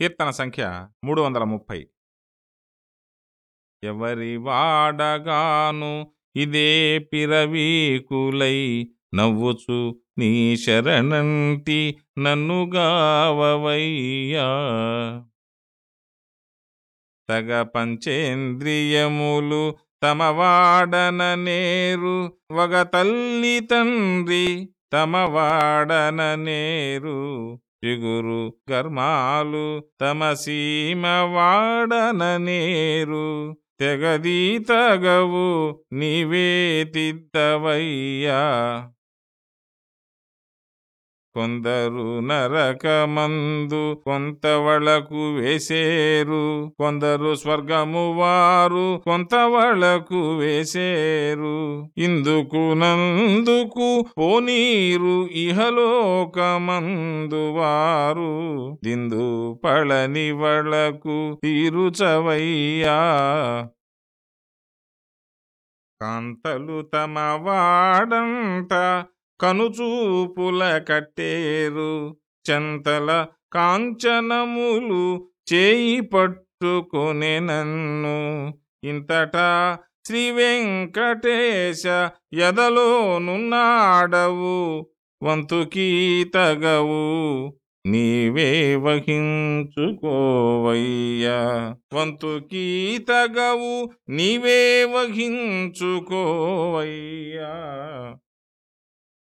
కీర్తన సంఖ్య మూడు వందల ముప్పై ఎవరి వాడగాను ఇదే పిరవీకులై నవ్వుచు నీ శరణంటి నన్నుగావవయ్యా తగ పంచేంద్రియములు తమ వాడన నేరు వగ తల్లి తండ్రి తమ వాడన నేరు. చిగురు కర్మాలు తమ సీమ వాడన నేరు. తెగదీ తగవు నీవే కొందరు నరకమందు కొంతవళకు వేసేరు కొందరు స్వర్గము వారు కొంతవళకు వేసేరు. ఇందుకు నందుకు పోనీరు ఇహలోకమందు వారు. దిందు పళని వళకు తీరుచవయ్యా. కాంతలు తమ వాడంట కనుచూపుల కట్టేరు చెంతల కాంచనములు చేయి పట్టుకునే నన్ను. ఇంతటా శ్రీ వెంకటేశ ఎదలోనున్నాడవు వంతుకీ తగవు నీవే వహించుకోవయ్యా. వంతుకీ తగవు నీవే వహించుకోవయ్యా.